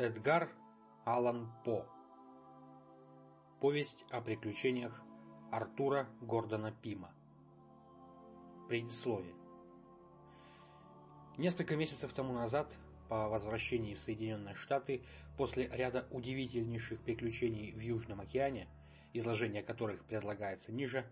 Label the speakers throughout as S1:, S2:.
S1: Эдгар Аллан По. Повесть о приключениях Артура Гордона Пима. Предисловие. Несколько месяцев тому назад, по возвращении в Соединенные Штаты, после ряда удивительнейших приключений в Южном океане, изложение которых предлагается ниже,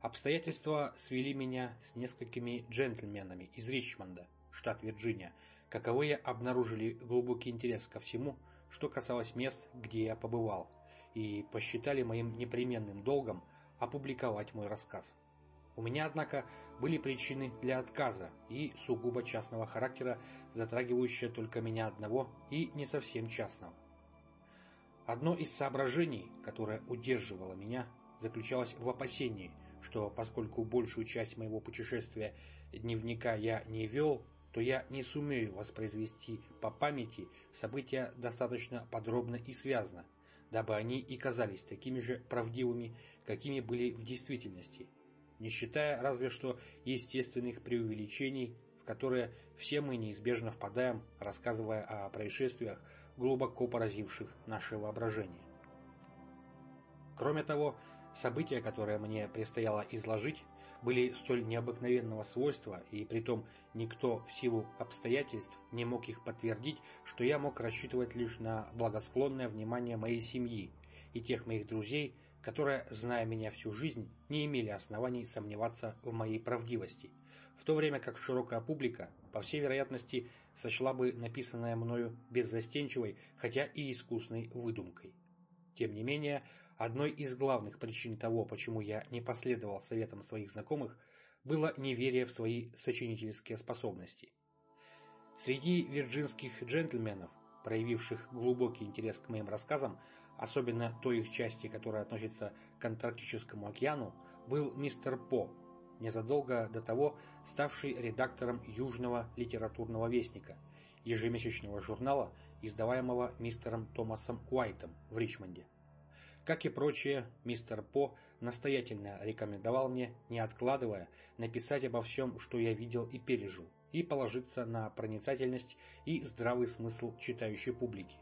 S1: обстоятельства свели меня с несколькими джентльменами из Ричмонда, штат Вирджиния, каковые обнаружили глубокий интерес ко всему, что касалось мест, где я побывал, и посчитали моим непременным долгом опубликовать мой рассказ. У меня, однако, были причины для отказа и сугубо частного характера, затрагивающие только меня одного и не совсем частного. Одно из соображений, которое удерживало меня, заключалось в опасении, что поскольку большую часть моего путешествия дневника я не вел, то я не сумею воспроизвести по памяти события достаточно подробно и связно, дабы они и казались такими же правдивыми, какими были в действительности, не считая разве что естественных преувеличений, в которые все мы неизбежно впадаем, рассказывая о происшествиях, глубоко поразивших наше воображение. Кроме того, события, которые мне предстояло изложить, были столь необыкновенного свойства, и притом никто в силу обстоятельств не мог их подтвердить, что я мог рассчитывать лишь на благосклонное внимание моей семьи и тех моих друзей, которые, зная меня всю жизнь, не имели оснований сомневаться в моей правдивости, в то время как широкая публика, по всей вероятности, сочла бы написанное мною беззастенчивой, хотя и искусной выдумкой. Тем не менее, Одной из главных причин того, почему я не последовал советам своих знакомых, было неверие в свои сочинительские способности. Среди вирджинских джентльменов, проявивших глубокий интерес к моим рассказам, особенно той их части, которая относится к Антарктическому океану, был мистер По, незадолго до того ставший редактором Южного литературного вестника, ежемесячного журнала, издаваемого мистером Томасом Уайтом в Ричмонде. Как и прочие, мистер По настоятельно рекомендовал мне, не откладывая, написать обо всем, что я видел и пережил, и положиться на проницательность и здравый смысл читающей публики.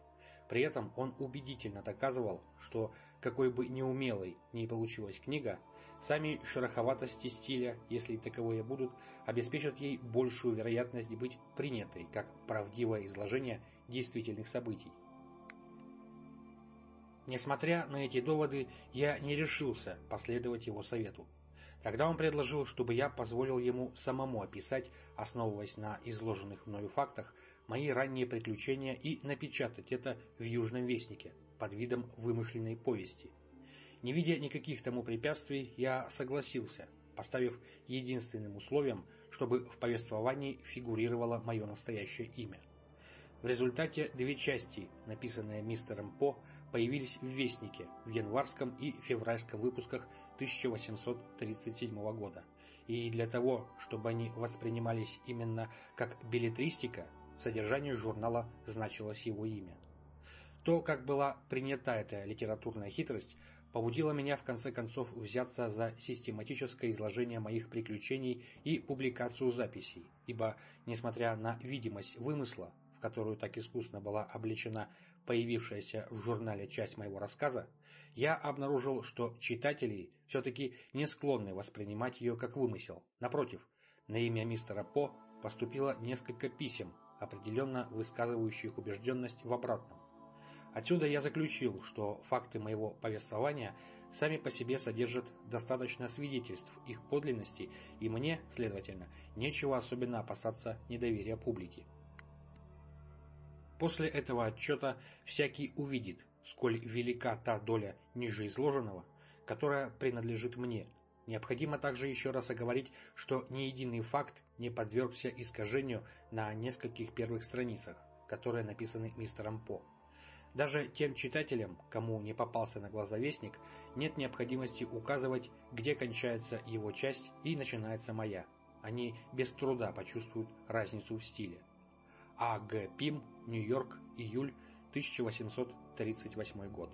S1: При этом он убедительно доказывал, что какой бы неумелой ни получилась книга, сами шероховатости стиля, если таковые будут, обеспечат ей большую вероятность быть принятой как правдивое изложение действительных событий. Несмотря на эти доводы, я не решился последовать его совету. Тогда он предложил, чтобы я позволил ему самому описать, основываясь на изложенных мною фактах, мои ранние приключения и напечатать это в Южном Вестнике под видом вымышленной повести. Не видя никаких тому препятствий, я согласился, поставив единственным условием, чтобы в повествовании фигурировало мое настоящее имя. В результате две части, написанные мистером По, появились в Вестнике в январском и февральском выпусках 1837 года. И для того, чтобы они воспринимались именно как билетристика, в содержании журнала значилось его имя. То, как была принята эта литературная хитрость, побудило меня в конце концов взяться за систематическое изложение моих приключений и публикацию записей, ибо, несмотря на видимость вымысла, в которую так искусно была облечена появившаяся в журнале часть моего рассказа, я обнаружил, что читатели все-таки не склонны воспринимать ее как вымысел. Напротив, на имя мистера По поступило несколько писем, определенно высказывающих убежденность в обратном. Отсюда я заключил, что факты моего повествования сами по себе содержат достаточно свидетельств их подлинности, и мне, следовательно, нечего особенно опасаться недоверия публики. После этого отчета всякий увидит, сколь велика та доля ниже изложенного, которая принадлежит мне. Необходимо также еще раз оговорить, что ни единый факт не подвергся искажению на нескольких первых страницах, которые написаны мистером По. Даже тем читателям, кому не попался на глаза вестник, нет необходимости указывать, где кончается его часть и начинается моя. Они без труда почувствуют разницу в стиле. А. Г. Пим, Нью-Йорк, июль 1838 год.